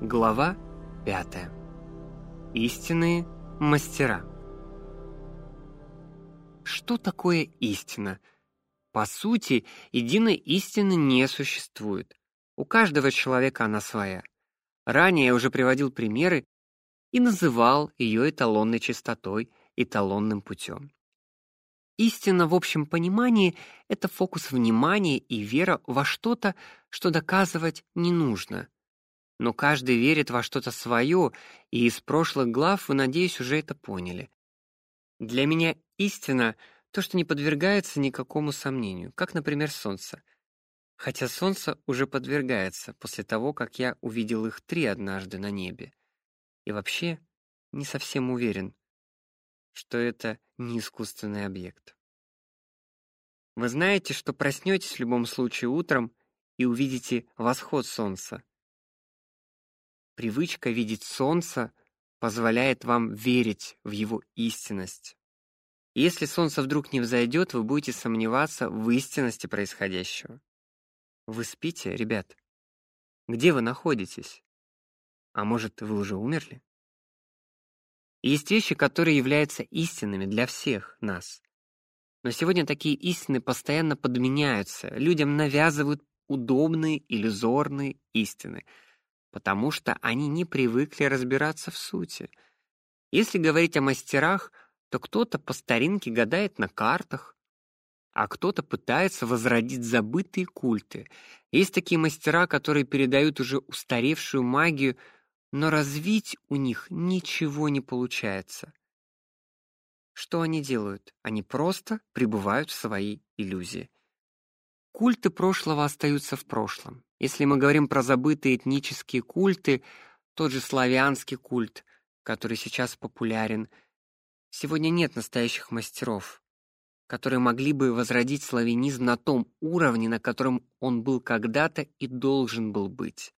Глава 5. Истинные мастера. Что такое истина? По сути, единой истины не существует. У каждого человека она своя. Ранее я уже приводил примеры и называл ее эталонной чистотой, эталонным путем. Истина в общем понимании — это фокус внимания и вера во что-то, что доказывать не нужно — но каждый верит во что-то свое, и из прошлых глав вы, надеюсь, уже это поняли. Для меня истина — то, что не подвергается никакому сомнению, как, например, солнце. Хотя солнце уже подвергается после того, как я увидел их три однажды на небе. И вообще не совсем уверен, что это не искусственный объект. Вы знаете, что проснетесь в любом случае утром и увидите восход солнца. Привычка видеть солнце позволяет вам верить в его истинность. Если солнце вдруг не взойдет, вы будете сомневаться в истинности происходящего. Вы спите, ребят? Где вы находитесь? А может, вы уже умерли? Есть вещи, которые являются истинными для всех нас. Но сегодня такие истины постоянно подменяются, людям навязывают удобные иллюзорные истины — потому что они не привыкли разбираться в сути. Если говорить о мастерах, то кто-то по старинке гадает на картах, а кто-то пытается возродить забытые культы. Есть такие мастера, которые передают уже устаревшую магию, но развить у них ничего не получается. Что они делают? Они просто пребывают в своей иллюзии. Культы прошлого остаются в прошлом. Если мы говорим про забытые этнические культы, тот же славянский культ, который сейчас популярен, сегодня нет настоящих мастеров, которые могли бы возродить славянизм на том уровне, на котором он был когда-то и должен был быть.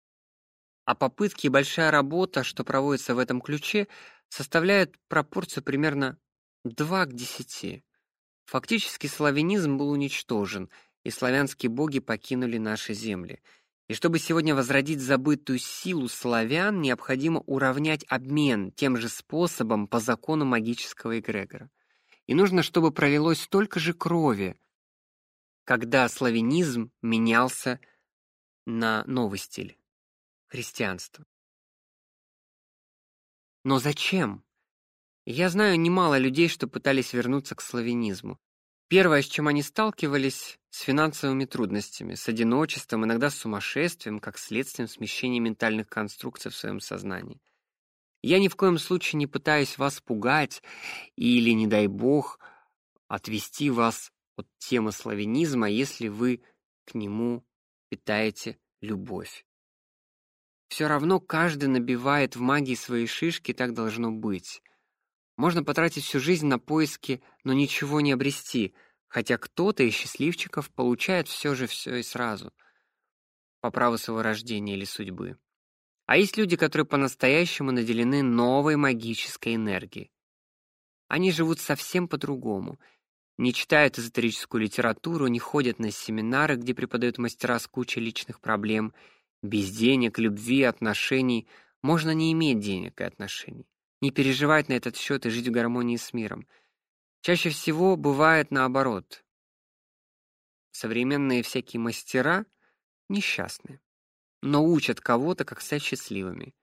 А попытки и большая работа, что проводится в этом ключе, составляют пропорцию примерно 2 к 10. Фактически славянизм был уничтожен, и славянские боги покинули наши земли — и чтобы сегодня возродить забытую силу славян, необходимо уравнять обмен тем же способом по закону магического эгрегора. И нужно, чтобы пролилось столько же крови, когда славянизм менялся на новый стиль христианство. Но зачем? Я знаю немало людей, что пытались вернуться к славянизму. Первое, с чем они сталкивались, с финансовыми трудностями, с одиночеством, иногда с сумасшествием, как следствием смещения ментальных конструкций в своем сознании. Я ни в коем случае не пытаюсь вас пугать или, не дай бог, отвести вас от темы славянизма, если вы к нему питаете любовь. Все равно каждый набивает в магии свои шишки, так должно быть. Можно потратить всю жизнь на поиски, но ничего не обрести, хотя кто-то из счастливчиков получает все же все и сразу, по праву своего рождения или судьбы. А есть люди, которые по-настоящему наделены новой магической энергией. Они живут совсем по-другому. Не читают эзотерическую литературу, не ходят на семинары, где преподают мастера с кучей личных проблем. Без денег, любви, отношений можно не иметь денег и отношений не переживать на этот счет и жить в гармонии с миром. Чаще всего бывает наоборот. Современные всякие мастера несчастны, но учат кого-то, как стать счастливыми.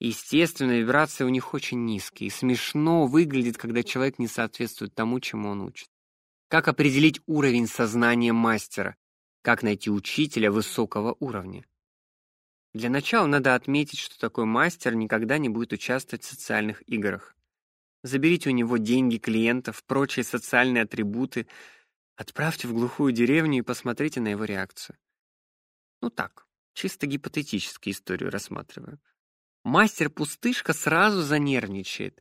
Естественно, вибрации у них очень низкие, и смешно выглядит, когда человек не соответствует тому, чему он учит. Как определить уровень сознания мастера? Как найти учителя высокого уровня? Для начала надо отметить, что такой мастер никогда не будет участвовать в социальных играх. Заберите у него деньги, клиентов, прочие социальные атрибуты, отправьте в глухую деревню и посмотрите на его реакцию. Ну так, чисто гипотетически историю рассматриваю. Мастер-пустышка сразу занервничает,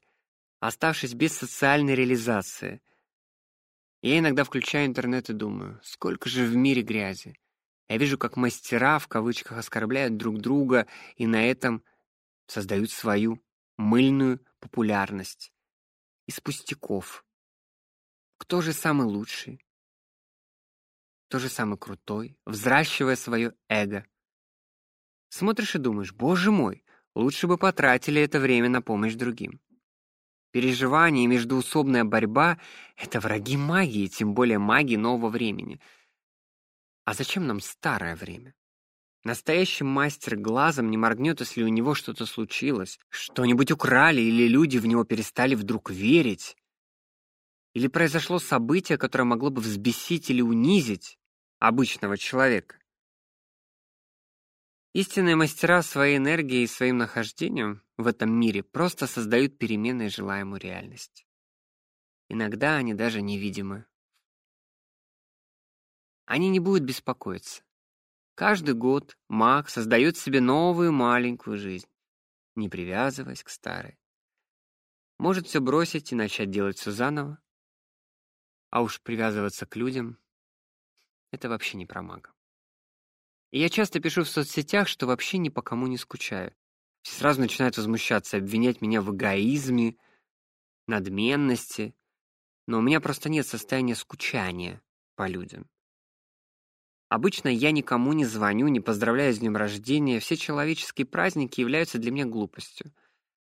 оставшись без социальной реализации. Я иногда включаю интернет и думаю, сколько же в мире грязи. Я вижу, как мастера в кавычках оскорбляют друг друга и на этом создают свою мыльную популярность из пустяков. Кто же самый лучший? Кто же самый крутой, взращивая свое эго? Смотришь и думаешь, боже мой, лучше бы потратили это время на помощь другим. Переживания и междоусобная борьба — это враги магии, тем более магии нового времени. А зачем нам старое время? Настоящий мастер глазом не моргнет, если у него что-то случилось, что-нибудь украли или люди в него перестали вдруг верить. Или произошло событие, которое могло бы взбесить или унизить обычного человека. Истинные мастера своей энергией и своим нахождением в этом мире просто создают перемены желаемую реальность. Иногда они даже невидимы. Они не будут беспокоиться. Каждый год маг создает себе новую маленькую жизнь, не привязываясь к старой. Может все бросить и начать делать все заново. А уж привязываться к людям — это вообще не про мага. И я часто пишу в соцсетях, что вообще ни по кому не скучаю. Все сразу начинают возмущаться, обвинять меня в эгоизме, надменности. Но у меня просто нет состояния скучания по людям. Обычно я никому не звоню, не поздравляю с днем рождения, все человеческие праздники являются для меня глупостью.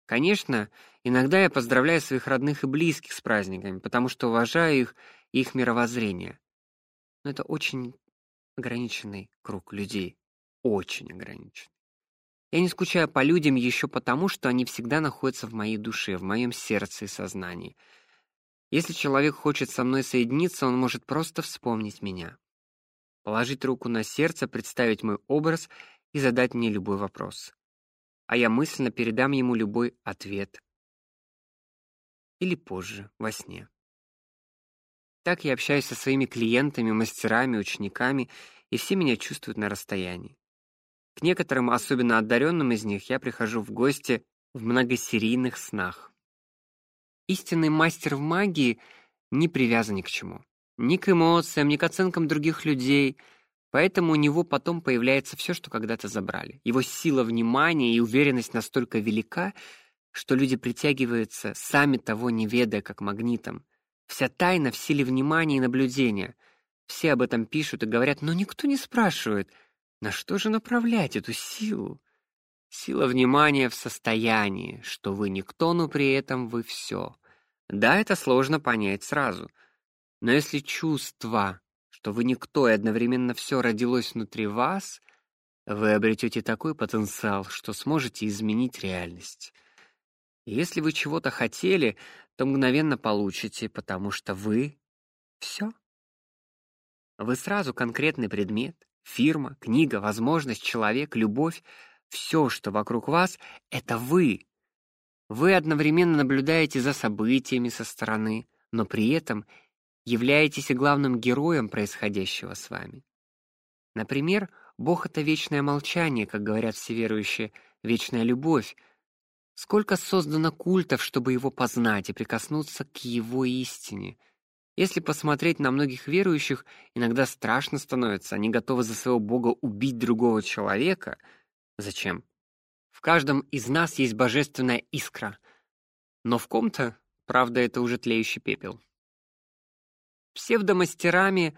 Конечно, иногда я поздравляю своих родных и близких с праздниками, потому что уважаю их и их мировоззрение. Но это очень ограниченный круг людей, очень ограниченный. Я не скучаю по людям еще потому, что они всегда находятся в моей душе, в моем сердце и сознании. Если человек хочет со мной соединиться, он может просто вспомнить меня положить руку на сердце, представить мой образ и задать мне любой вопрос. А я мысленно передам ему любой ответ. Или позже, во сне. Так я общаюсь со своими клиентами, мастерами, учениками, и все меня чувствуют на расстоянии. К некоторым, особенно одаренным из них, я прихожу в гости в многосерийных снах. Истинный мастер в магии не привязан ни к чему ни к эмоциям, ни к оценкам других людей, поэтому у него потом появляется все, что когда-то забрали. Его сила внимания и уверенность настолько велика, что люди притягиваются, сами того не ведая, как магнитом. Вся тайна в силе внимания и наблюдения. Все об этом пишут и говорят, но никто не спрашивает, на что же направлять эту силу? Сила внимания в состоянии, что вы никто, но при этом вы все. Да, это сложно понять сразу — но если чувство, что вы никто и одновременно все родилось внутри вас, вы обретете такой потенциал, что сможете изменить реальность. И если вы чего-то хотели, то мгновенно получите, потому что вы все. Вы сразу конкретный предмет, фирма, книга, возможность, человек, любовь, все, что вокруг вас это вы. Вы одновременно наблюдаете за событиями со стороны, но при этом являетесь главным героем происходящего с вами. Например, Бог — это вечное молчание, как говорят все верующие, вечная любовь. Сколько создано культов, чтобы его познать и прикоснуться к его истине. Если посмотреть на многих верующих, иногда страшно становится, они готовы за своего Бога убить другого человека. Зачем? В каждом из нас есть божественная искра, но в ком-то, правда, это уже тлеющий пепел псевдомастерами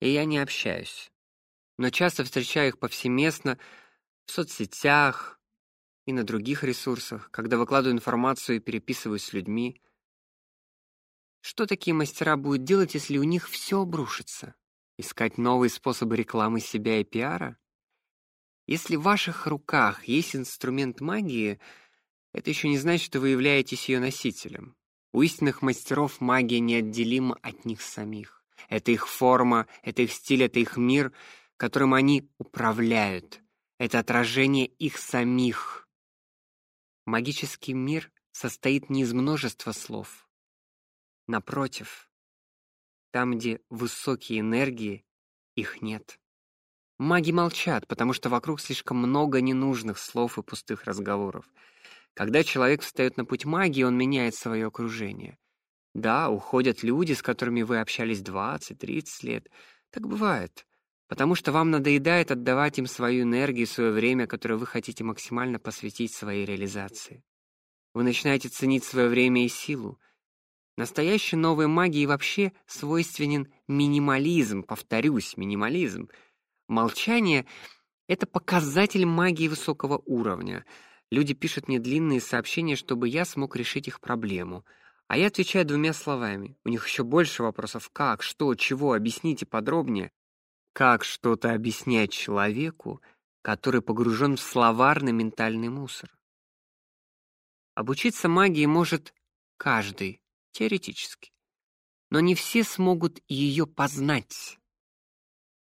я не общаюсь, но часто встречаю их повсеместно в соцсетях и на других ресурсах, когда выкладываю информацию и переписываюсь с людьми. Что такие мастера будут делать, если у них все обрушится? Искать новые способы рекламы себя и пиара? Если в ваших руках есть инструмент магии, это еще не значит, что вы являетесь ее носителем. У истинных мастеров магия неотделима от них самих. Это их форма, это их стиль, это их мир, которым они управляют. Это отражение их самих. Магический мир состоит не из множества слов. Напротив, там, где высокие энергии, их нет. Маги молчат, потому что вокруг слишком много ненужных слов и пустых разговоров. Когда человек встает на путь магии, он меняет свое окружение. Да, уходят люди, с которыми вы общались 20-30 лет. Так бывает. Потому что вам надоедает отдавать им свою энергию, свое время, которое вы хотите максимально посвятить своей реализации. Вы начинаете ценить свое время и силу. Настоящей новой магии вообще свойственен минимализм, повторюсь, минимализм. Молчание — это показатель магии высокого уровня — Люди пишут мне длинные сообщения, чтобы я смог решить их проблему. А я отвечаю двумя словами. У них еще больше вопросов: как, что, чего, объясните подробнее. Как что-то объяснять человеку, который погружен в словарный ментальный мусор? Обучиться магии может каждый, теоретически. Но не все смогут ее познать.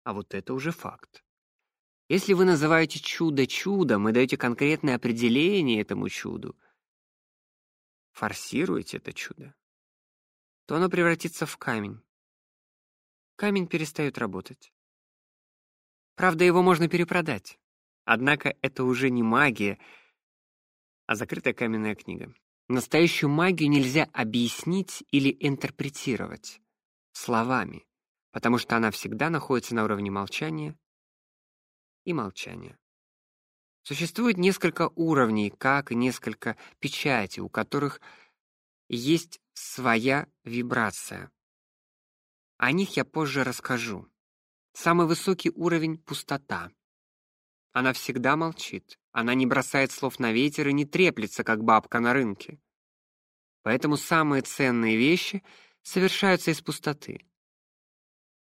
А вот это уже факт. Если вы называете чудо чудом и даете конкретное определение этому чуду, форсируете это чудо, то оно превратится в камень. Камень перестает работать. Правда, его можно перепродать. Однако это уже не магия, а закрытая каменная книга. Настоящую магию нельзя объяснить или интерпретировать словами, потому что она всегда находится на уровне молчания и молчания. Существует несколько уровней, как и несколько печатей, у которых есть своя вибрация. О них я позже расскажу. Самый высокий уровень пустота. Она всегда молчит. Она не бросает слов на ветер и не треплется, как бабка на рынке. Поэтому самые ценные вещи совершаются из пустоты.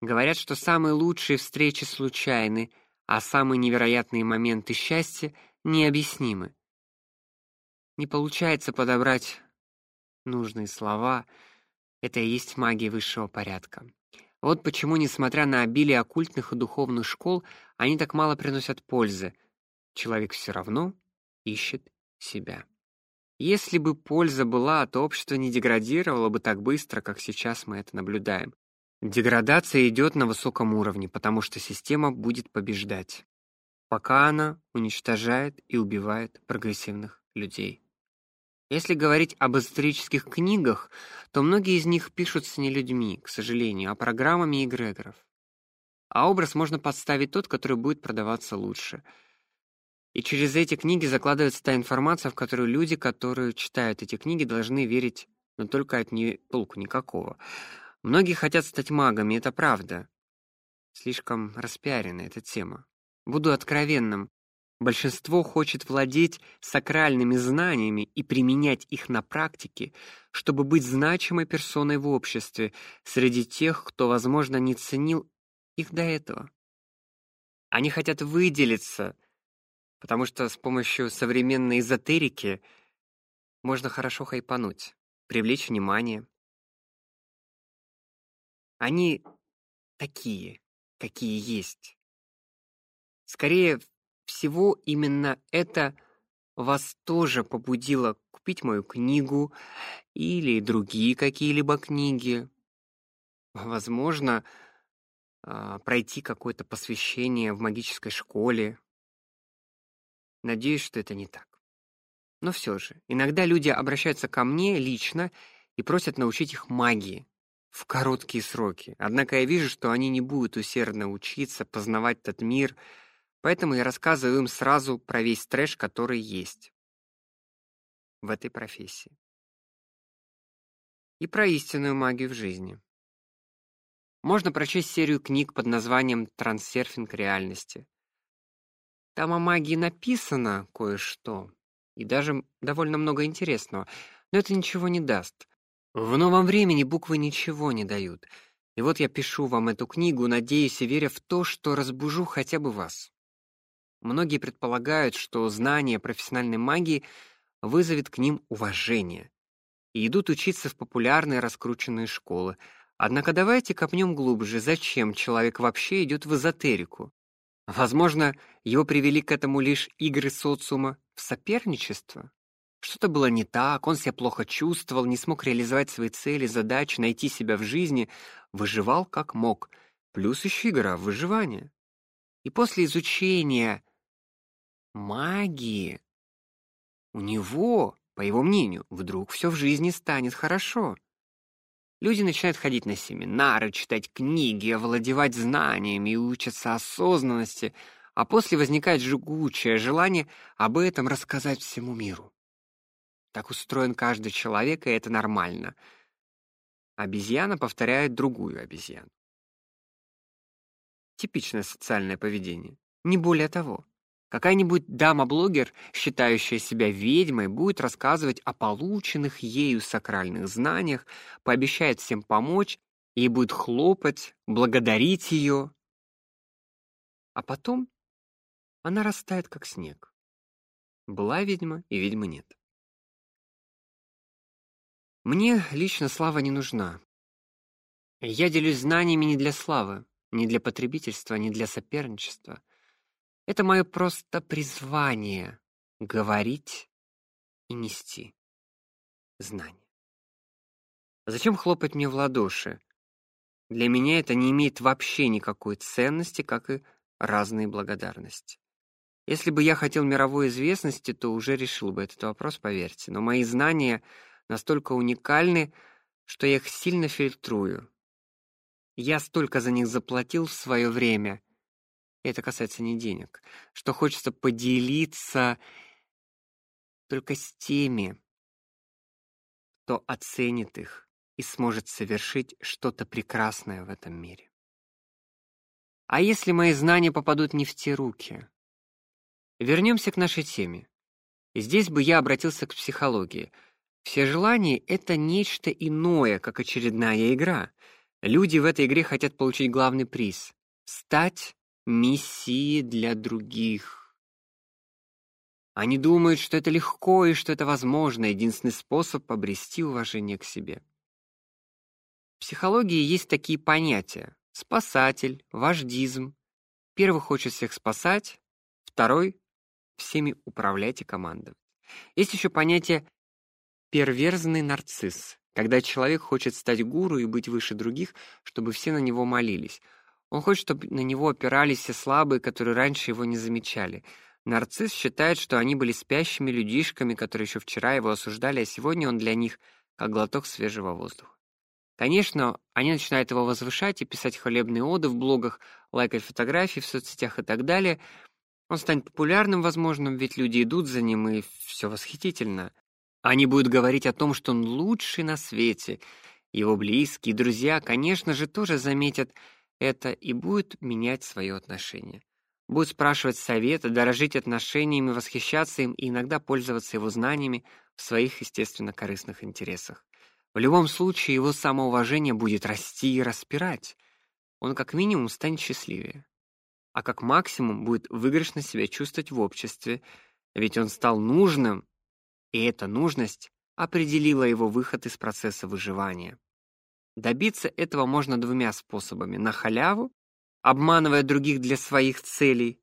Говорят, что самые лучшие встречи случайны, а самые невероятные моменты счастья необъяснимы. Не получается подобрать нужные слова. Это и есть магия высшего порядка. Вот почему, несмотря на обилие оккультных и духовных школ, они так мало приносят пользы. Человек все равно ищет себя. Если бы польза была, то общество не деградировало бы так быстро, как сейчас мы это наблюдаем. Деградация идет на высоком уровне, потому что система будет побеждать, пока она уничтожает и убивает прогрессивных людей. Если говорить об эзотерических книгах, то многие из них пишутся не людьми, к сожалению, а программами эгрегоров. А образ можно подставить тот, который будет продаваться лучше. И через эти книги закладывается та информация, в которую люди, которые читают эти книги, должны верить, но только от нее толку никакого. Многие хотят стать магами, это правда. Слишком распиарена эта тема. Буду откровенным. Большинство хочет владеть сакральными знаниями и применять их на практике, чтобы быть значимой персоной в обществе среди тех, кто, возможно, не ценил их до этого. Они хотят выделиться, потому что с помощью современной эзотерики можно хорошо хайпануть, привлечь внимание. Они такие, какие есть. Скорее всего, именно это вас тоже побудило купить мою книгу или другие какие-либо книги. Возможно, а, пройти какое-то посвящение в магической школе. Надеюсь, что это не так. Но все же, иногда люди обращаются ко мне лично и просят научить их магии в короткие сроки. Однако я вижу, что они не будут усердно учиться, познавать этот мир — Поэтому я рассказываю им сразу про весь трэш, который есть в этой профессии. И про истинную магию в жизни. Можно прочесть серию книг под названием «Трансерфинг реальности». Там о магии написано кое-что, и даже довольно много интересного, но это ничего не даст. В новом времени буквы ничего не дают. И вот я пишу вам эту книгу, надеясь и веря в то, что разбужу хотя бы вас. Многие предполагают, что знание профессиональной магии вызовет к ним уважение и идут учиться в популярные раскрученные школы. Однако давайте копнем глубже, зачем человек вообще идет в эзотерику? Возможно, его привели к этому лишь игры социума в соперничество? Что-то было не так, он себя плохо чувствовал, не смог реализовать свои цели, задачи, найти себя в жизни, выживал как мог. Плюс еще игра в выживание. И после изучения магии. У него, по его мнению, вдруг все в жизни станет хорошо. Люди начинают ходить на семинары, читать книги, овладевать знаниями и учатся осознанности, а после возникает жгучее желание об этом рассказать всему миру. Так устроен каждый человек, и это нормально. Обезьяна повторяет другую обезьяну. Типичное социальное поведение, не более того. Какая-нибудь дама-блогер, считающая себя ведьмой, будет рассказывать о полученных ею сакральных знаниях, пообещает всем помочь, ей будет хлопать, благодарить ее. А потом она растает как снег. Была ведьма, и ведьмы нет. Мне лично слава не нужна. Я делюсь знаниями не для славы, не для потребительства, не для соперничества. Это мое просто призвание говорить и нести знания. Зачем хлопать мне в ладоши? Для меня это не имеет вообще никакой ценности, как и разные благодарности. Если бы я хотел мировой известности, то уже решил бы этот вопрос, поверьте. Но мои знания настолько уникальны, что я их сильно фильтрую. Я столько за них заплатил в свое время, это касается не денег, что хочется поделиться только с теми, кто оценит их и сможет совершить что-то прекрасное в этом мире. А если мои знания попадут не в те руки? Вернемся к нашей теме. Здесь бы я обратился к психологии. Все желания — это нечто иное, как очередная игра. Люди в этой игре хотят получить главный приз — стать миссии для других. Они думают, что это легко и что это возможно, единственный способ обрести уважение к себе. В психологии есть такие понятия: спасатель, вождизм. Первый хочет всех спасать, второй всеми управлять и командовать. Есть еще понятие перверзный нарцисс, когда человек хочет стать гуру и быть выше других, чтобы все на него молились. Он хочет, чтобы на него опирались все слабые, которые раньше его не замечали. Нарцисс считает, что они были спящими людишками, которые еще вчера его осуждали, а сегодня он для них как глоток свежего воздуха. Конечно, они начинают его возвышать и писать хвалебные оды в блогах, лайкать фотографии в соцсетях и так далее. Он станет популярным, возможно, ведь люди идут за ним, и все восхитительно. Они будут говорить о том, что он лучший на свете. Его близкие, друзья, конечно же, тоже заметят, это и будет менять свое отношение. Будет спрашивать совета, дорожить отношениями, восхищаться им и иногда пользоваться его знаниями в своих, естественно, корыстных интересах. В любом случае его самоуважение будет расти и распирать. Он как минимум станет счастливее, а как максимум будет выигрышно себя чувствовать в обществе, ведь он стал нужным, и эта нужность определила его выход из процесса выживания. Добиться этого можно двумя способами: на халяву, обманывая других для своих целей,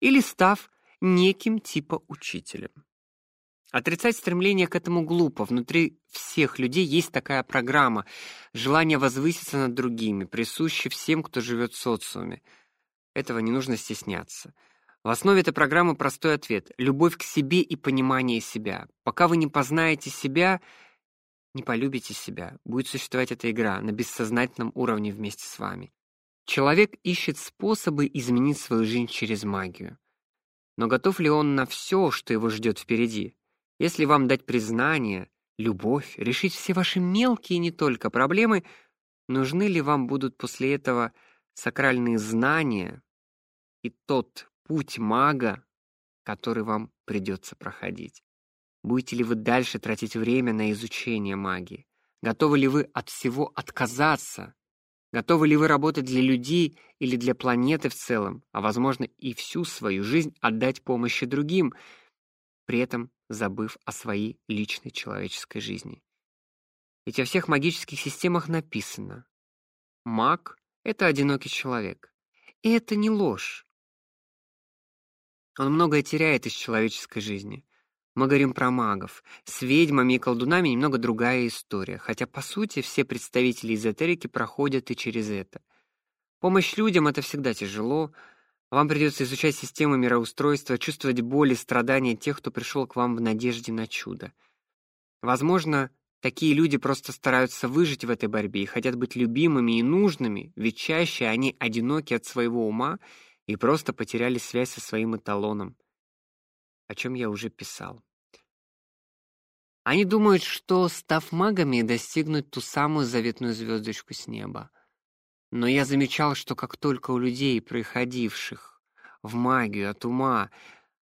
или став неким типа учителем. Отрицать стремление к этому глупо. Внутри всех людей есть такая программа желание возвыситься над другими, присуще всем, кто живет в социуме. Этого не нужно стесняться. В основе этой программы простой ответ любовь к себе и понимание себя. Пока вы не познаете себя, не полюбите себя, будет существовать эта игра на бессознательном уровне вместе с вами. Человек ищет способы изменить свою жизнь через магию. Но готов ли он на все, что его ждет впереди? Если вам дать признание, любовь, решить все ваши мелкие не только проблемы, нужны ли вам будут после этого сакральные знания и тот путь мага, который вам придется проходить? Будете ли вы дальше тратить время на изучение магии? Готовы ли вы от всего отказаться? Готовы ли вы работать для людей или для планеты в целом, а возможно и всю свою жизнь отдать помощи другим, при этом забыв о своей личной человеческой жизни? Ведь во всех магических системах написано: маг это одинокий человек. И это не ложь. Он многое теряет из человеческой жизни. Мы говорим про магов. С ведьмами и колдунами немного другая история, хотя по сути все представители эзотерики проходят и через это. Помощь людям это всегда тяжело. Вам придется изучать систему мироустройства, чувствовать боль и страдания тех, кто пришел к вам в надежде на чудо. Возможно, такие люди просто стараются выжить в этой борьбе и хотят быть любимыми и нужными, ведь чаще они одиноки от своего ума и просто потеряли связь со своим эталоном, о чем я уже писал. Они думают, что, став магами, достигнут ту самую заветную звездочку с неба. Но я замечал, что как только у людей, приходивших в магию от ума,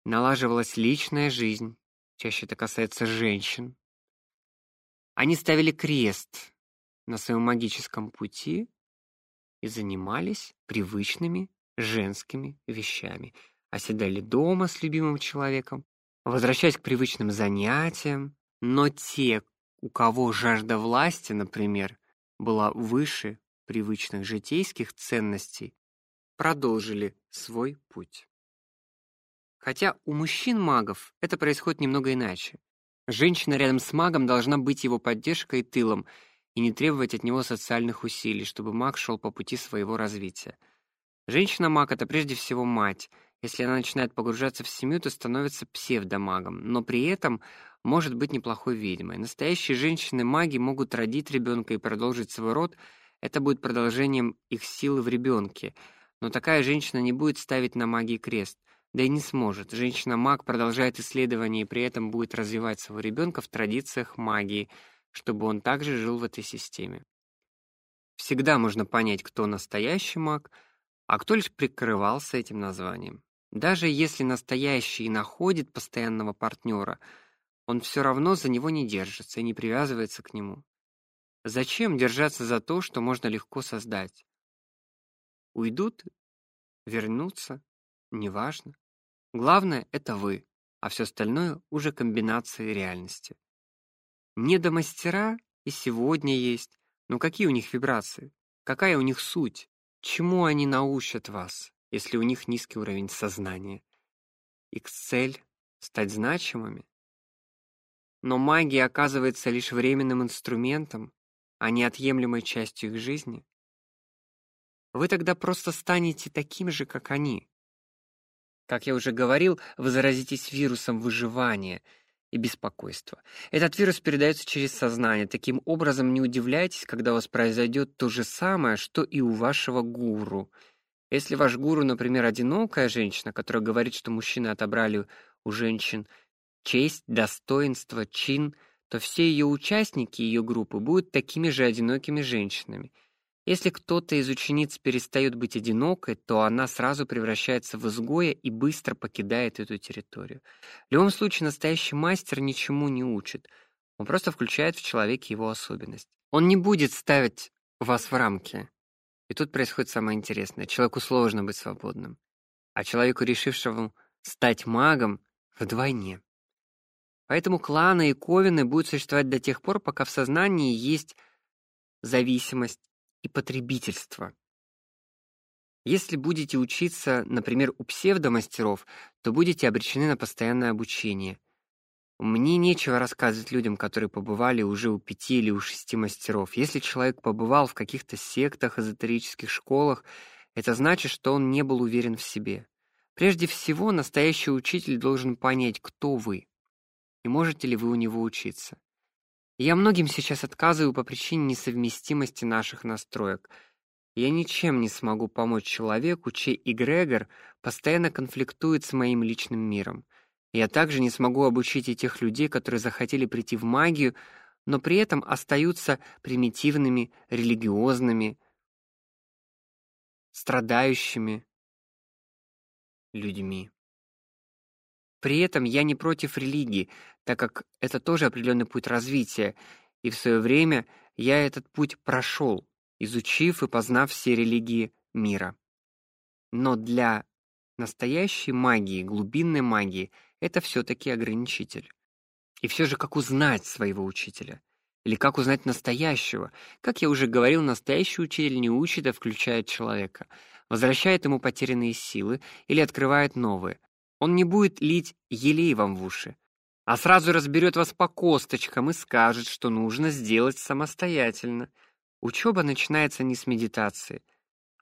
налаживалась личная жизнь, чаще это касается женщин. Они ставили крест на своем магическом пути и занимались привычными женскими вещами. Оседали дома с любимым человеком, возвращаясь к привычным занятиям, но те, у кого жажда власти, например, была выше привычных житейских ценностей, продолжили свой путь. Хотя у мужчин-магов это происходит немного иначе. Женщина рядом с магом должна быть его поддержкой и тылом и не требовать от него социальных усилий, чтобы маг шел по пути своего развития. Женщина-маг — это прежде всего мать. Если она начинает погружаться в семью, то становится псевдомагом, но при этом может быть неплохой ведьмой. Настоящие женщины-маги могут родить ребенка и продолжить свой род. Это будет продолжением их силы в ребенке. Но такая женщина не будет ставить на магии крест. Да и не сможет. Женщина-маг продолжает исследования и при этом будет развивать своего ребенка в традициях магии, чтобы он также жил в этой системе. Всегда можно понять, кто настоящий маг, а кто лишь прикрывался этим названием. Даже если настоящий находит постоянного партнера, он все равно за него не держится и не привязывается к нему. Зачем держаться за то, что можно легко создать? Уйдут, вернутся, неважно. Главное это вы, а все остальное уже комбинации реальности. Недомастера и сегодня есть, но какие у них вибрации? Какая у них суть? Чему они научат вас, если у них низкий уровень сознания? Их цель стать значимыми. Но магия оказывается лишь временным инструментом, а не отъемлемой частью их жизни. Вы тогда просто станете таким же, как они. Как я уже говорил, вы заразитесь вирусом выживания и беспокойства. Этот вирус передается через сознание. Таким образом, не удивляйтесь, когда у вас произойдет то же самое, что и у вашего гуру. Если ваш гуру, например, одинокая женщина, которая говорит, что мужчины отобрали у женщин честь, достоинство, чин, то все ее участники ее группы будут такими же одинокими женщинами – если кто-то из учениц перестает быть одинокой, то она сразу превращается в изгоя и быстро покидает эту территорию. В любом случае, настоящий мастер ничему не учит. Он просто включает в человеке его особенность. Он не будет ставить вас в рамки. И тут происходит самое интересное. Человеку сложно быть свободным. А человеку, решившему стать магом, вдвойне. Поэтому кланы и ковины будут существовать до тех пор, пока в сознании есть зависимость, и потребительства. Если будете учиться, например, у псевдомастеров, то будете обречены на постоянное обучение. Мне нечего рассказывать людям, которые побывали уже у пяти или у шести мастеров. Если человек побывал в каких-то сектах, эзотерических школах, это значит, что он не был уверен в себе. Прежде всего, настоящий учитель должен понять, кто вы и можете ли вы у него учиться. Я многим сейчас отказываю по причине несовместимости наших настроек. Я ничем не смогу помочь человеку, чей эгрегор постоянно конфликтует с моим личным миром. Я также не смогу обучить и тех людей, которые захотели прийти в магию, но при этом остаются примитивными, религиозными, страдающими людьми. При этом я не против религии, так как это тоже определенный путь развития, и в свое время я этот путь прошел, изучив и познав все религии мира. Но для настоящей магии, глубинной магии, это все-таки ограничитель. И все же, как узнать своего учителя? Или как узнать настоящего? Как я уже говорил, настоящий учитель не учит, а включает человека, возвращает ему потерянные силы или открывает новые. Он не будет лить елей вам в уши, а сразу разберет вас по косточкам и скажет, что нужно сделать самостоятельно. Учеба начинается не с медитации,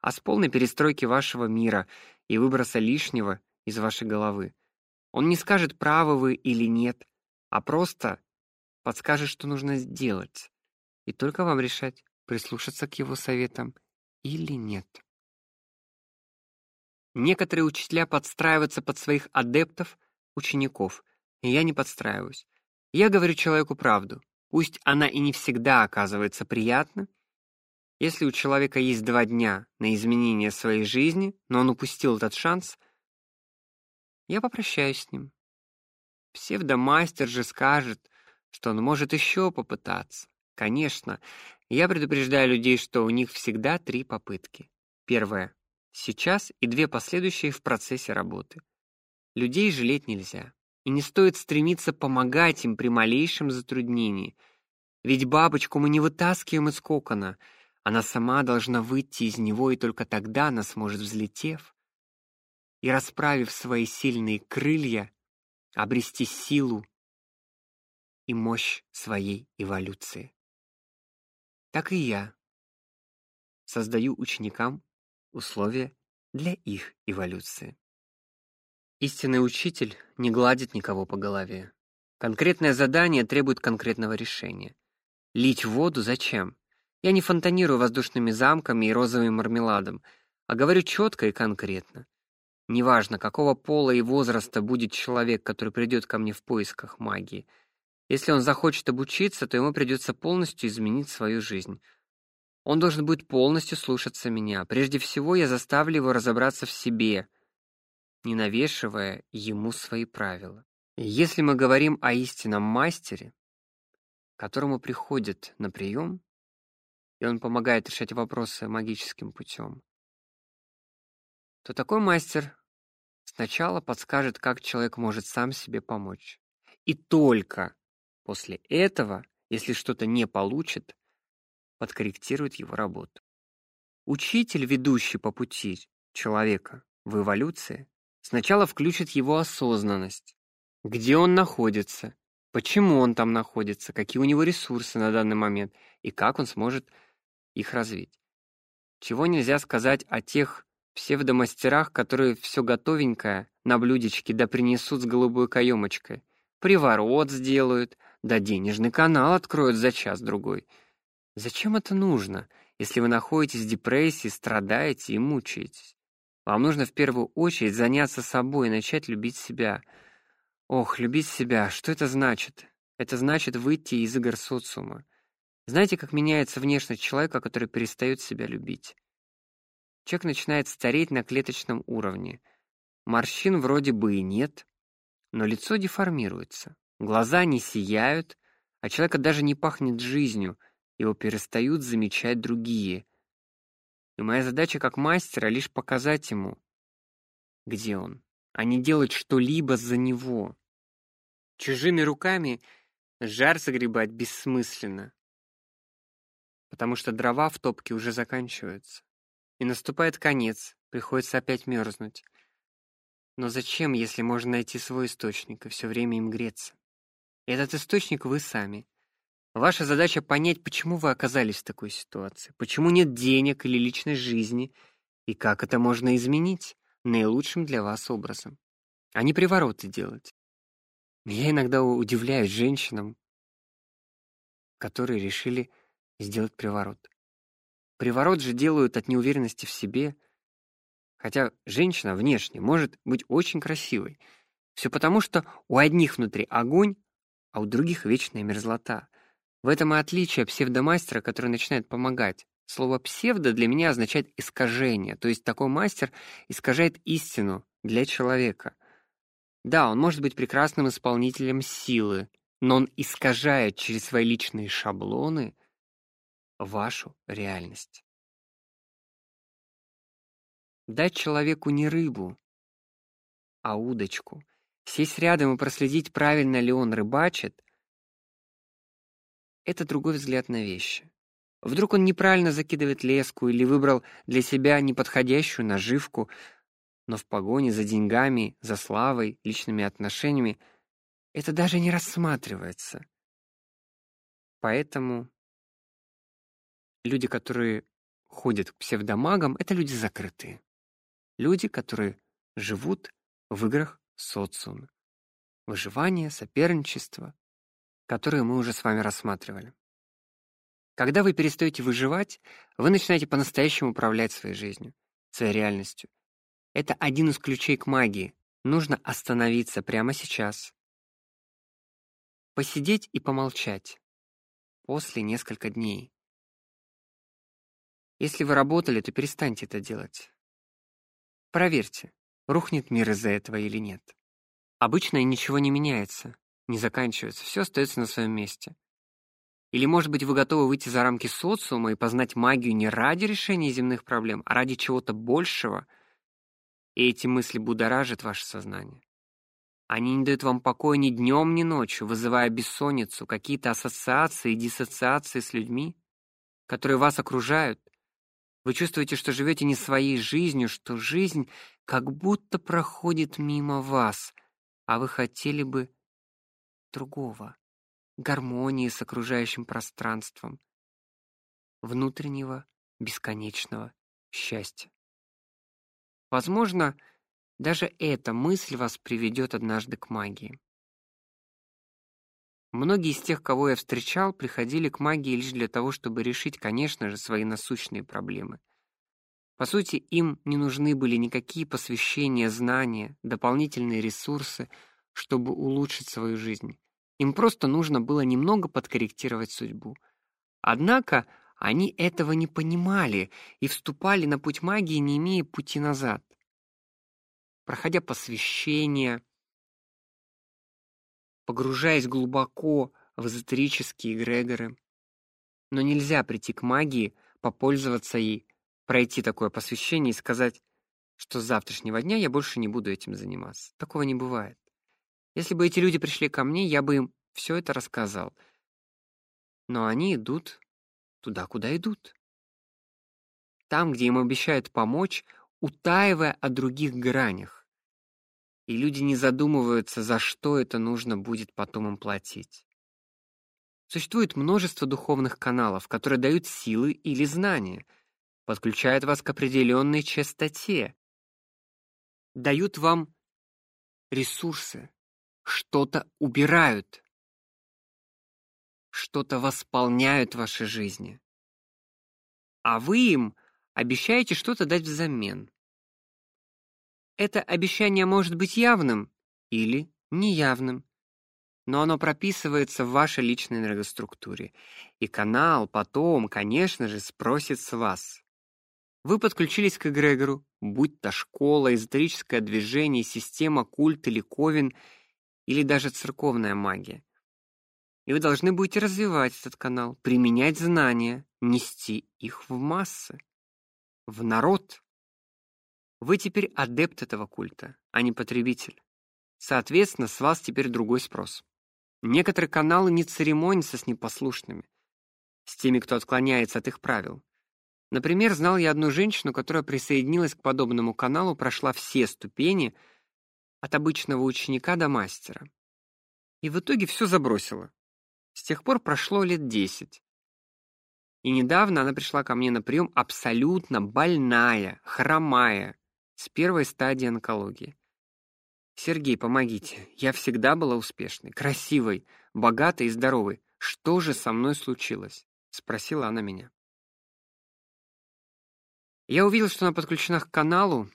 а с полной перестройки вашего мира и выброса лишнего из вашей головы. Он не скажет, правы вы или нет, а просто подскажет, что нужно сделать. И только вам решать, прислушаться к его советам или нет. Некоторые учителя подстраиваются под своих адептов, учеников, и я не подстраиваюсь. Я говорю человеку правду. Пусть она и не всегда оказывается приятна. Если у человека есть два дня на изменение своей жизни, но он упустил этот шанс, я попрощаюсь с ним. Псевдомастер же скажет, что он может еще попытаться. Конечно, я предупреждаю людей, что у них всегда три попытки. Первая — сейчас и две последующие в процессе работы. Людей жалеть нельзя. И не стоит стремиться помогать им при малейшем затруднении. Ведь бабочку мы не вытаскиваем из кокона. Она сама должна выйти из него, и только тогда она сможет, взлетев и расправив свои сильные крылья, обрести силу и мощь своей эволюции. Так и я создаю ученикам условия для их эволюции. Истинный учитель не гладит никого по голове. Конкретное задание требует конкретного решения. Лить воду зачем? Я не фонтанирую воздушными замками и розовым мармеладом, а говорю четко и конкретно. Неважно, какого пола и возраста будет человек, который придет ко мне в поисках магии. Если он захочет обучиться, то ему придется полностью изменить свою жизнь. Он должен будет полностью слушаться меня. Прежде всего, я заставлю его разобраться в себе, не навешивая ему свои правила. Если мы говорим о истинном мастере, которому приходят на прием, и он помогает решать вопросы магическим путем, то такой мастер сначала подскажет, как человек может сам себе помочь. И только после этого, если что-то не получит, подкорректирует его работу. Учитель, ведущий по пути человека в эволюции, сначала включит его осознанность. Где он находится, почему он там находится, какие у него ресурсы на данный момент и как он сможет их развить. Чего нельзя сказать о тех псевдомастерах, которые все готовенькое на блюдечке да принесут с голубой каемочкой. Приворот сделают, да денежный канал откроют за час-другой. Зачем это нужно, если вы находитесь в депрессии, страдаете и мучаетесь? Вам нужно в первую очередь заняться собой и начать любить себя. Ох, любить себя, что это значит? Это значит выйти из игр социума. Знаете, как меняется внешность человека, который перестает себя любить? Человек начинает стареть на клеточном уровне. Морщин вроде бы и нет, но лицо деформируется. Глаза не сияют, а человека даже не пахнет жизнью, его перестают замечать другие. И моя задача как мастера лишь показать ему, где он, а не делать что-либо за него. Чужими руками жар загребать бессмысленно, потому что дрова в топке уже заканчиваются. И наступает конец, приходится опять мерзнуть. Но зачем, если можно найти свой источник и все время им греться? Этот источник вы сами. Ваша задача понять, почему вы оказались в такой ситуации, почему нет денег или личной жизни, и как это можно изменить наилучшим для вас образом, а не привороты делать. Я иногда удивляюсь женщинам, которые решили сделать приворот. Приворот же делают от неуверенности в себе. Хотя женщина внешне может быть очень красивой. Все потому, что у одних внутри огонь, а у других вечная мерзлота. В этом и отличие псевдомастера, который начинает помогать. Слово «псевдо» для меня означает «искажение», то есть такой мастер искажает истину для человека. Да, он может быть прекрасным исполнителем силы, но он искажает через свои личные шаблоны вашу реальность. Дать человеку не рыбу, а удочку. Сесть рядом и проследить, правильно ли он рыбачит это другой взгляд на вещи. Вдруг он неправильно закидывает леску или выбрал для себя неподходящую наживку, но в погоне за деньгами, за славой, личными отношениями это даже не рассматривается. Поэтому люди, которые ходят к псевдомагам, это люди закрытые. Люди, которые живут в играх социума. Выживание, соперничество, которые мы уже с вами рассматривали. Когда вы перестаете выживать, вы начинаете по-настоящему управлять своей жизнью, своей реальностью. Это один из ключей к магии. Нужно остановиться прямо сейчас. Посидеть и помолчать. После нескольких дней. Если вы работали, то перестаньте это делать. Проверьте, рухнет мир из-за этого или нет. Обычно ничего не меняется, не заканчивается, все остается на своем месте. Или, может быть, вы готовы выйти за рамки социума и познать магию не ради решения земных проблем, а ради чего-то большего, и эти мысли будоражат ваше сознание. Они не дают вам покоя ни днем, ни ночью, вызывая бессонницу, какие-то ассоциации и диссоциации с людьми, которые вас окружают. Вы чувствуете, что живете не своей жизнью, что жизнь как будто проходит мимо вас, а вы хотели бы другого гармонии с окружающим пространством, внутреннего бесконечного счастья. Возможно, даже эта мысль вас приведет однажды к магии. Многие из тех, кого я встречал, приходили к магии лишь для того, чтобы решить, конечно же, свои насущные проблемы. По сути, им не нужны были никакие посвящения, знания, дополнительные ресурсы, чтобы улучшить свою жизнь. Им просто нужно было немного подкорректировать судьбу. Однако они этого не понимали и вступали на путь магии, не имея пути назад. Проходя посвящение, погружаясь глубоко в эзотерические эгрегоры. Но нельзя прийти к магии, попользоваться ей, пройти такое посвящение и сказать, что с завтрашнего дня я больше не буду этим заниматься. Такого не бывает. Если бы эти люди пришли ко мне, я бы им все это рассказал. Но они идут туда, куда идут. Там, где им обещают помочь, утаивая о других гранях. И люди не задумываются, за что это нужно будет потом им платить. Существует множество духовных каналов, которые дают силы или знания, подключают вас к определенной частоте, дают вам ресурсы, что-то убирают, что-то восполняют в вашей жизни. А вы им обещаете что-то дать взамен. Это обещание может быть явным или неявным, но оно прописывается в вашей личной энергоструктуре, и канал потом, конечно же, спросит с вас. Вы подключились к эгрегору, будь то школа, эзотерическое движение, система, культ или ковен — или даже церковная магия. И вы должны будете развивать этот канал, применять знания, нести их в массы, в народ. Вы теперь адепт этого культа, а не потребитель. Соответственно, с вас теперь другой спрос. Некоторые каналы не церемонятся с непослушными, с теми, кто отклоняется от их правил. Например, знал я одну женщину, которая присоединилась к подобному каналу, прошла все ступени — от обычного ученика до мастера. И в итоге все забросила. С тех пор прошло лет десять. И недавно она пришла ко мне на прием абсолютно больная, хромая, с первой стадии онкологии. Сергей, помогите. Я всегда была успешной, красивой, богатой и здоровой. Что же со мной случилось? спросила она меня. Я увидел, что она подключена к каналу,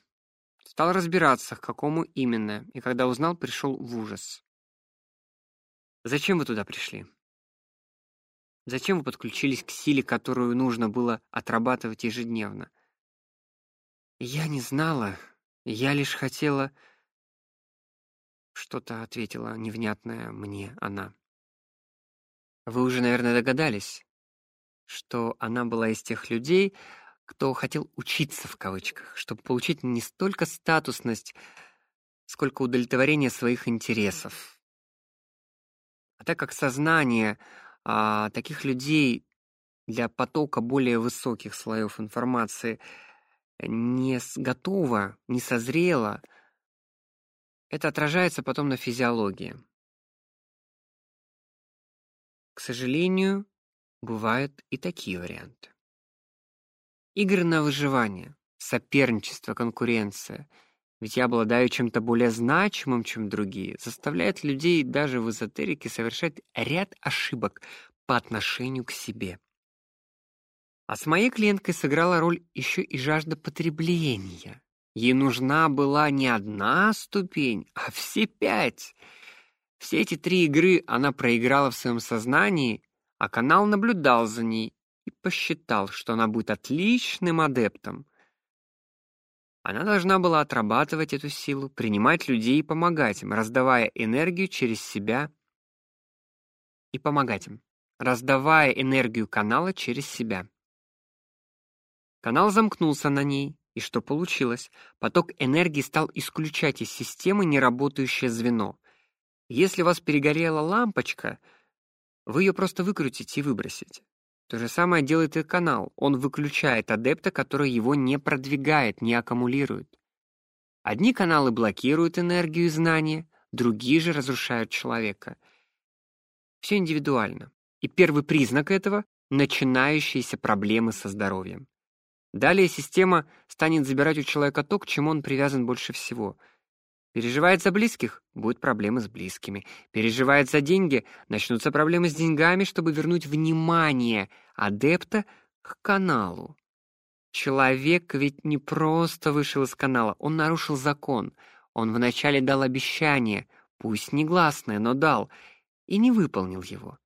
Стал разбираться, к какому именно, и когда узнал, пришел в ужас. Зачем вы туда пришли? Зачем вы подключились к силе, которую нужно было отрабатывать ежедневно? Я не знала, я лишь хотела что-то ответила невнятное мне она. Вы уже, наверное, догадались, что она была из тех людей, кто хотел учиться в кавычках, чтобы получить не столько статусность, сколько удовлетворение своих интересов. А так как сознание а, таких людей для потока более высоких слоев информации не готово, не созрело, это отражается потом на физиологии. К сожалению, бывают и такие варианты. Игры на выживание, соперничество, конкуренция. Ведь я обладаю чем-то более значимым, чем другие, заставляет людей даже в эзотерике совершать ряд ошибок по отношению к себе. А с моей клиенткой сыграла роль еще и жажда потребления. Ей нужна была не одна ступень, а все пять. Все эти три игры она проиграла в своем сознании, а канал наблюдал за ней и посчитал, что она будет отличным адептом. Она должна была отрабатывать эту силу, принимать людей и помогать им, раздавая энергию через себя и помогать им, раздавая энергию канала через себя. Канал замкнулся на ней, и что получилось? Поток энергии стал исключать из системы неработающее звено. Если у вас перегорела лампочка, вы ее просто выкрутите и выбросите. То же самое делает и канал. Он выключает адепта, который его не продвигает, не аккумулирует. Одни каналы блокируют энергию и знания, другие же разрушают человека. Все индивидуально. И первый признак этого начинающиеся проблемы со здоровьем. Далее система станет забирать у человека то, к чему он привязан больше всего. Переживает за близких будут проблемы с близкими. Переживает за деньги начнутся проблемы с деньгами, чтобы вернуть внимание адепта к каналу. Человек ведь не просто вышел из канала, он нарушил закон. Он вначале дал обещание, пусть негласное, но дал, и не выполнил его.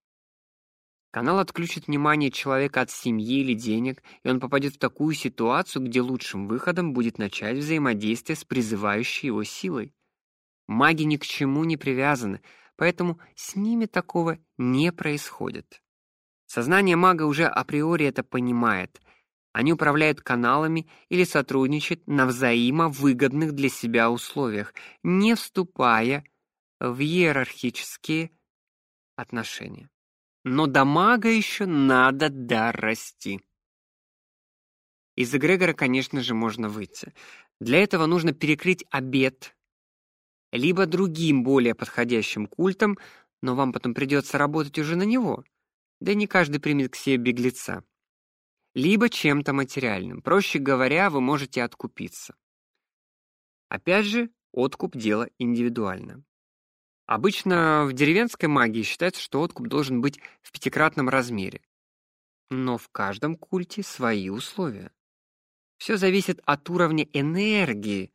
Канал отключит внимание человека от семьи или денег, и он попадет в такую ситуацию, где лучшим выходом будет начать взаимодействие с призывающей его силой. Маги ни к чему не привязаны, поэтому с ними такого не происходит. Сознание мага уже априори это понимает. Они управляют каналами или сотрудничают на взаимовыгодных для себя условиях, не вступая в иерархические отношения но до мага еще надо дорасти. Из эгрегора, конечно же, можно выйти. Для этого нужно перекрыть обет либо другим более подходящим культом, но вам потом придется работать уже на него. Да не каждый примет к себе беглеца. Либо чем-то материальным. Проще говоря, вы можете откупиться. Опять же, откуп дело индивидуально. Обычно в деревенской магии считается, что откуп должен быть в пятикратном размере. Но в каждом культе свои условия. Все зависит от уровня энергии,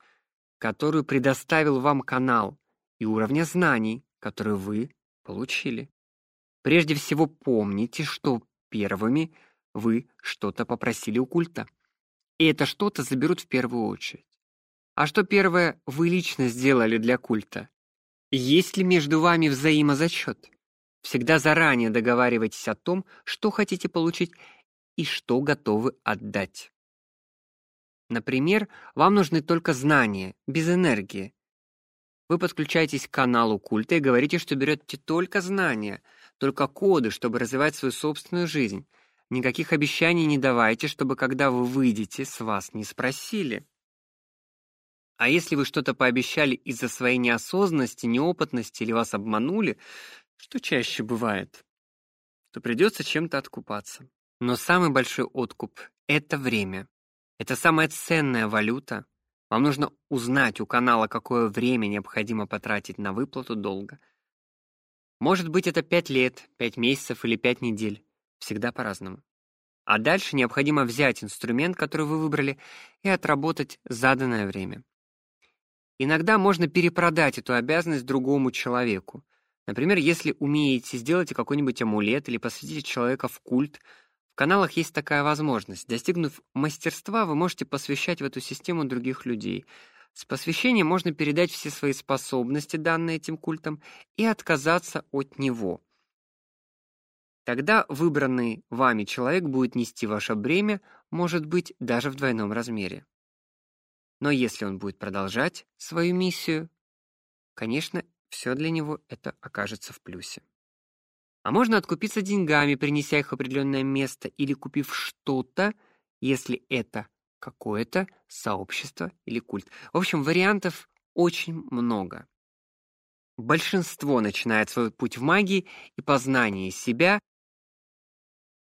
которую предоставил вам канал, и уровня знаний, которые вы получили. Прежде всего помните, что первыми вы что-то попросили у культа. И это что-то заберут в первую очередь. А что первое вы лично сделали для культа? Есть ли между вами взаимозачет? Всегда заранее договаривайтесь о том, что хотите получить и что готовы отдать. Например, вам нужны только знания, без энергии. Вы подключаетесь к каналу культа и говорите, что берете только знания, только коды, чтобы развивать свою собственную жизнь. Никаких обещаний не давайте, чтобы когда вы выйдете, с вас не спросили. А если вы что-то пообещали из-за своей неосознанности, неопытности или вас обманули, что чаще бывает, то придется чем-то откупаться. Но самый большой откуп — это время. Это самая ценная валюта. Вам нужно узнать у канала, какое время необходимо потратить на выплату долга. Может быть, это 5 лет, 5 месяцев или 5 недель. Всегда по-разному. А дальше необходимо взять инструмент, который вы выбрали, и отработать заданное время. Иногда можно перепродать эту обязанность другому человеку. Например, если умеете сделать какой-нибудь амулет или посвятите человека в культ, в каналах есть такая возможность. Достигнув мастерства, вы можете посвящать в эту систему других людей. С посвящением можно передать все свои способности, данные этим культам, и отказаться от него. Тогда выбранный вами человек будет нести ваше бремя, может быть, даже в двойном размере. Но если он будет продолжать свою миссию, конечно, все для него это окажется в плюсе. А можно откупиться деньгами, принеся их в определенное место или купив что-то, если это какое-то сообщество или культ. В общем, вариантов очень много. Большинство начинает свой путь в магии и познании себя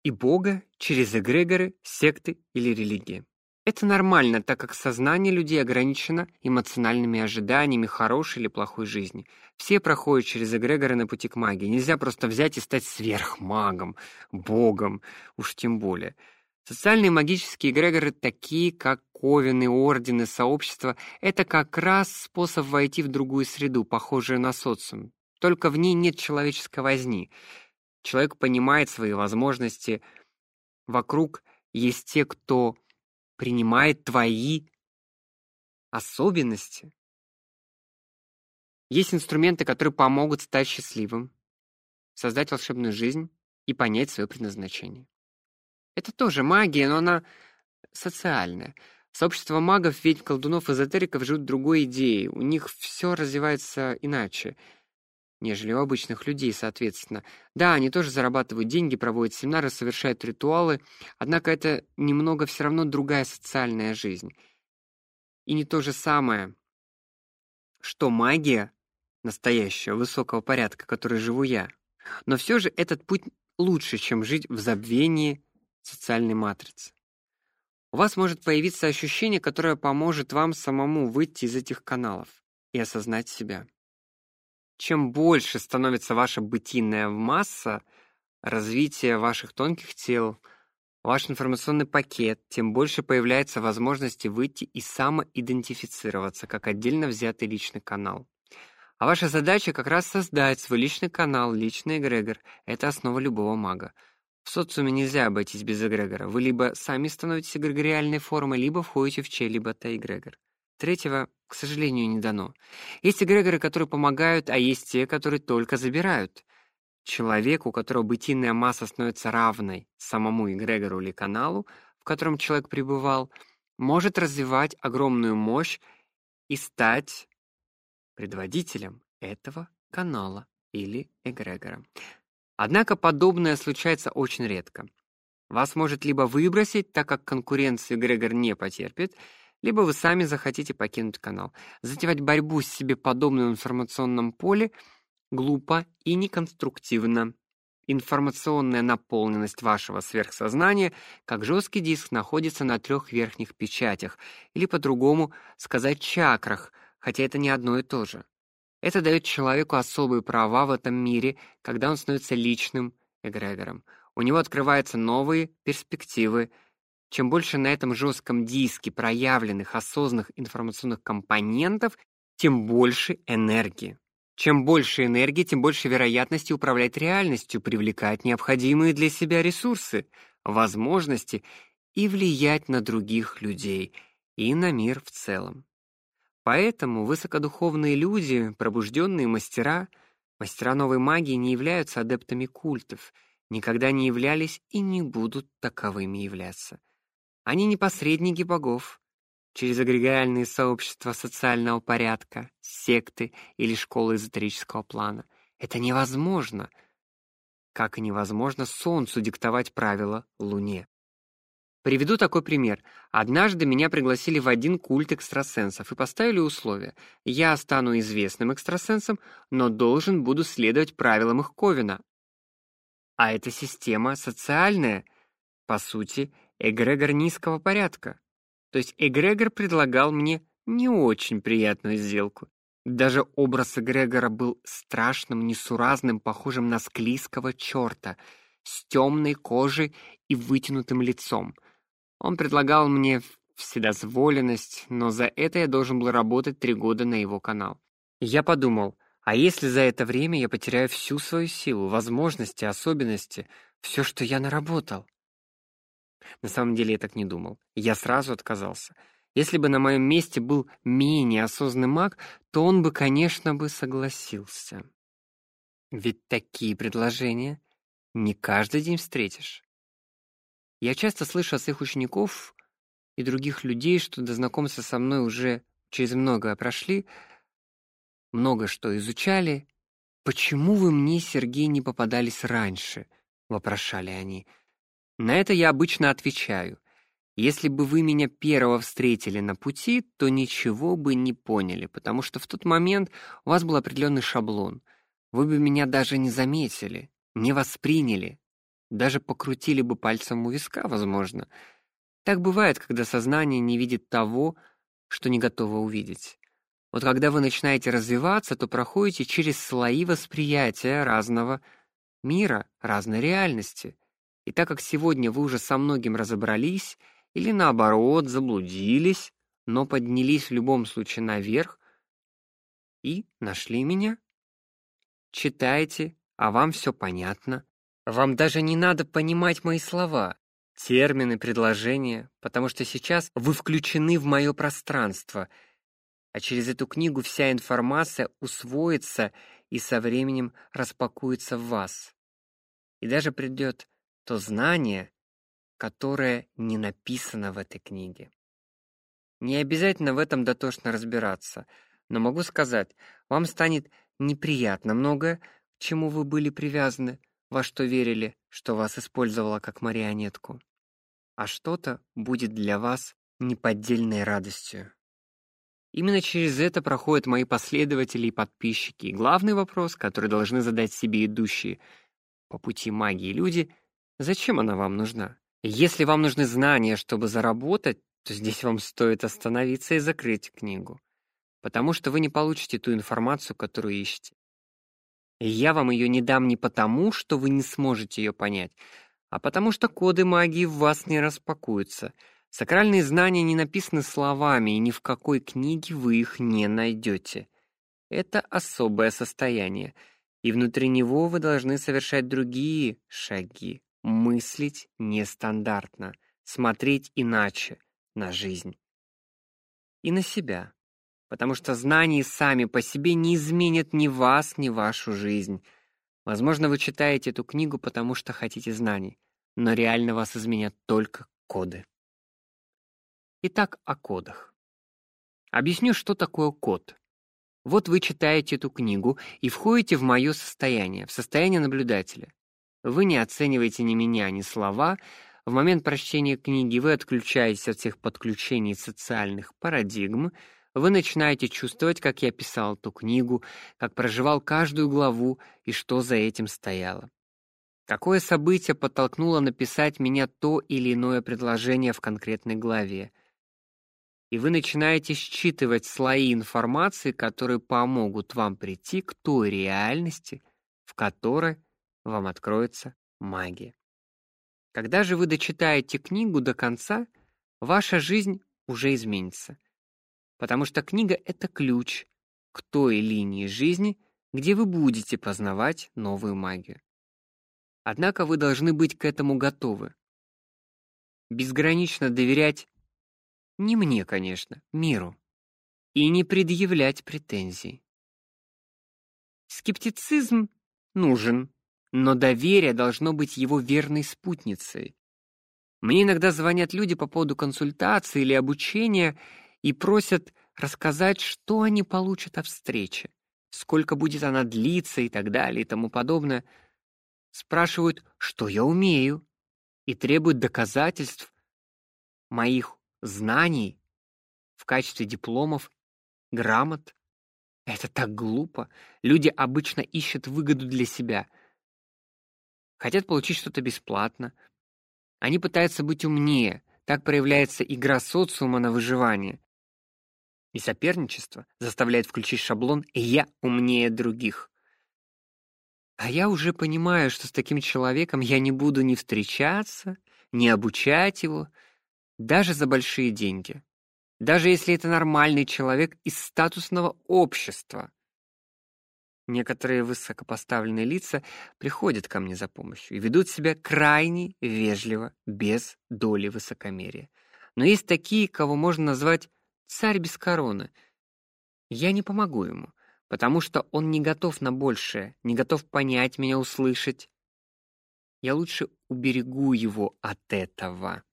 и Бога через эгрегоры, секты или религии. Это нормально, так как сознание людей ограничено эмоциональными ожиданиями хорошей или плохой жизни. Все проходят через эгрегоры на пути к магии. Нельзя просто взять и стать сверхмагом, богом, уж тем более. Социальные магические эгрегоры, такие как ковины, ордены, сообщества, это как раз способ войти в другую среду, похожую на социум. Только в ней нет человеческой возни. Человек понимает свои возможности. Вокруг есть те, кто принимает твои особенности. Есть инструменты, которые помогут стать счастливым, создать волшебную жизнь и понять свое предназначение. Это тоже магия, но она социальная. Сообщество магов, ведь колдунов, эзотериков живут другой идеей. У них все развивается иначе, нежели у обычных людей, соответственно. Да, они тоже зарабатывают деньги, проводят семинары, совершают ритуалы, однако это немного все равно другая социальная жизнь. И не то же самое, что магия настоящего высокого порядка, который живу я. Но все же этот путь лучше, чем жить в забвении социальной матрицы. У вас может появиться ощущение, которое поможет вам самому выйти из этих каналов и осознать себя. Чем больше становится ваша бытийная масса, развитие ваших тонких тел, ваш информационный пакет, тем больше появляется возможности выйти и самоидентифицироваться как отдельно взятый личный канал. А ваша задача как раз создать свой личный канал, личный эгрегор. Это основа любого мага. В социуме нельзя обойтись без эгрегора. Вы либо сами становитесь эгрегориальной формой, либо входите в чей-либо-то эгрегор. Третьего, к сожалению, не дано. Есть эгрегоры, которые помогают, а есть те, которые только забирают. Человек, у которого бытийная масса становится равной самому эгрегору или каналу, в котором человек пребывал, может развивать огромную мощь и стать предводителем этого канала или эгрегора. Однако подобное случается очень редко. Вас может либо выбросить, так как конкуренцию эгрегор не потерпит, либо вы сами захотите покинуть канал. Затевать борьбу с себе подобным информационном поле глупо и неконструктивно. Информационная наполненность вашего сверхсознания, как жесткий диск, находится на трех верхних печатях, или по-другому сказать чакрах – хотя это не одно и то же. Это дает человеку особые права в этом мире, когда он становится личным эгрегором. У него открываются новые перспективы. Чем больше на этом жестком диске проявленных осознанных информационных компонентов, тем больше энергии. Чем больше энергии, тем больше вероятности управлять реальностью, привлекать необходимые для себя ресурсы, возможности и влиять на других людей и на мир в целом. Поэтому высокодуховные люди, пробужденные мастера, мастера новой магии не являются адептами культов, никогда не являлись и не будут таковыми являться. Они не посредники богов, через эгрегориальные сообщества социального порядка, секты или школы эзотерического плана. Это невозможно. Как и невозможно солнцу диктовать правила луне. Приведу такой пример. Однажды меня пригласили в один культ экстрасенсов и поставили условие: я стану известным экстрасенсом, но должен буду следовать правилам их ковена. А эта система социальная, по сути, эгрегор низкого порядка. То есть эгрегор предлагал мне не очень приятную сделку. Даже образ эгрегора был страшным, несуразным, похожим на склизкого черта, с темной кожей и вытянутым лицом — он предлагал мне вседозволенность, но за это я должен был работать три года на его канал. Я подумал, а если за это время я потеряю всю свою силу, возможности, особенности, все, что я наработал? На самом деле я так не думал. Я сразу отказался. Если бы на моем месте был менее осознанный маг, то он бы, конечно, бы согласился. Ведь такие предложения не каждый день встретишь. Я часто слышу от своих учеников и других людей, что до знакомства со мной уже через многое прошли, много что изучали. «Почему вы мне, Сергей, не попадались раньше?» — вопрошали они. На это я обычно отвечаю. Если бы вы меня первого встретили на пути, то ничего бы не поняли, потому что в тот момент у вас был определенный шаблон. Вы бы меня даже не заметили, не восприняли, даже покрутили бы пальцем у виска, возможно. Так бывает, когда сознание не видит того, что не готово увидеть. Вот когда вы начинаете развиваться, то проходите через слои восприятия разного мира, разной реальности. И так как сегодня вы уже со многим разобрались или наоборот заблудились, но поднялись в любом случае наверх и нашли меня, читайте, а вам все понятно. Вам даже не надо понимать мои слова, термины, предложения, потому что сейчас вы включены в мое пространство. а через эту книгу вся информация усвоится и со временем распакуется в вас. И даже придет то знание, которое не написано в этой книге. Не обязательно в этом дотошно разбираться, но могу сказать, вам станет неприятно многое, к чему вы были привязаны, во что верили, что вас использовала как марионетку. А что-то будет для вас неподдельной радостью. Именно через это проходят мои последователи и подписчики. И главный вопрос, который должны задать себе идущие по пути магии люди, зачем она вам нужна? Если вам нужны знания, чтобы заработать, то здесь вам стоит остановиться и закрыть книгу, потому что вы не получите ту информацию, которую ищете. И я вам ее не дам не потому, что вы не сможете ее понять, а потому что коды магии в вас не распакуются. Сакральные знания не написаны словами, и ни в какой книге вы их не найдете. Это особое состояние, и внутри него вы должны совершать другие шаги, мыслить нестандартно, смотреть иначе на жизнь и на себя потому что знания сами по себе не изменят ни вас, ни вашу жизнь. Возможно, вы читаете эту книгу, потому что хотите знаний, но реально вас изменят только коды. Итак, о кодах. Объясню, что такое код. Вот вы читаете эту книгу и входите в мое состояние, в состояние наблюдателя. Вы не оцениваете ни меня, ни слова. В момент прочтения книги вы отключаетесь от всех подключений социальных парадигм, вы начинаете чувствовать, как я писал эту книгу, как проживал каждую главу и что за этим стояло. Какое событие подтолкнуло написать меня то или иное предложение в конкретной главе. И вы начинаете считывать слои информации, которые помогут вам прийти к той реальности, в которой вам откроется магия. Когда же вы дочитаете книгу до конца, ваша жизнь уже изменится потому что книга — это ключ к той линии жизни, где вы будете познавать новую магию. Однако вы должны быть к этому готовы. Безгранично доверять не мне, конечно, миру, и не предъявлять претензий. Скептицизм нужен, но доверие должно быть его верной спутницей. Мне иногда звонят люди по поводу консультации или обучения, и просят рассказать, что они получат от встречи, сколько будет она длиться и так далее и тому подобное. Спрашивают, что я умею, и требуют доказательств моих знаний в качестве дипломов, грамот. Это так глупо. Люди обычно ищут выгоду для себя. Хотят получить что-то бесплатно. Они пытаются быть умнее. Так проявляется игра социума на выживание. И соперничество заставляет включить шаблон «я умнее других». А я уже понимаю, что с таким человеком я не буду ни встречаться, ни обучать его, даже за большие деньги. Даже если это нормальный человек из статусного общества. Некоторые высокопоставленные лица приходят ко мне за помощью и ведут себя крайне вежливо, без доли высокомерия. Но есть такие, кого можно назвать Царь без короны. Я не помогу ему, потому что он не готов на большее, не готов понять меня, услышать. Я лучше уберегу его от этого.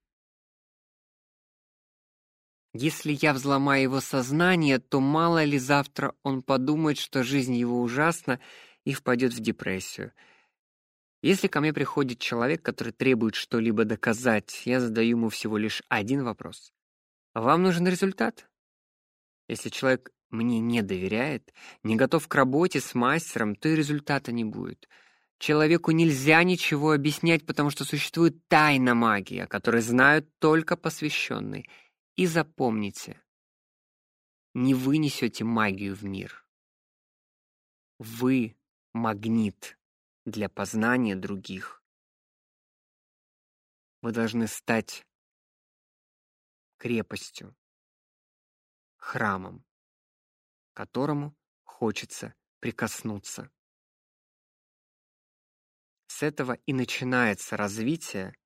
Если я взломаю его сознание, то мало ли завтра он подумает, что жизнь его ужасна и впадет в депрессию. Если ко мне приходит человек, который требует что-либо доказать, я задаю ему всего лишь один вопрос. Вам нужен результат? Если человек мне не доверяет, не готов к работе с мастером, то и результата не будет. Человеку нельзя ничего объяснять, потому что существует тайна магии, о которой знают только посвященные. И запомните, не вы несете магию в мир. Вы магнит для познания других. Вы должны стать крепостью, храмом, которому хочется прикоснуться. С этого и начинается развитие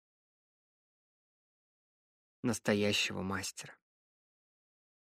настоящего мастера.